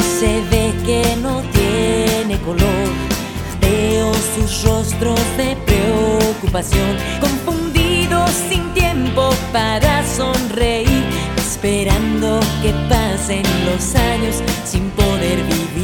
se ve que no tiene color. Veo sus rostros de preocupación, confundidos sin tiempo para sonreír, esperando que pasen los años sin poder vivir.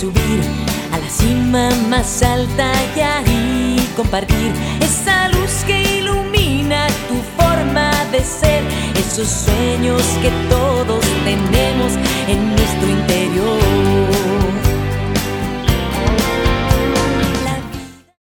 Subir a la cima más alta y ahí compartir esa luz que ilumina tu forma de ser, esos sueños que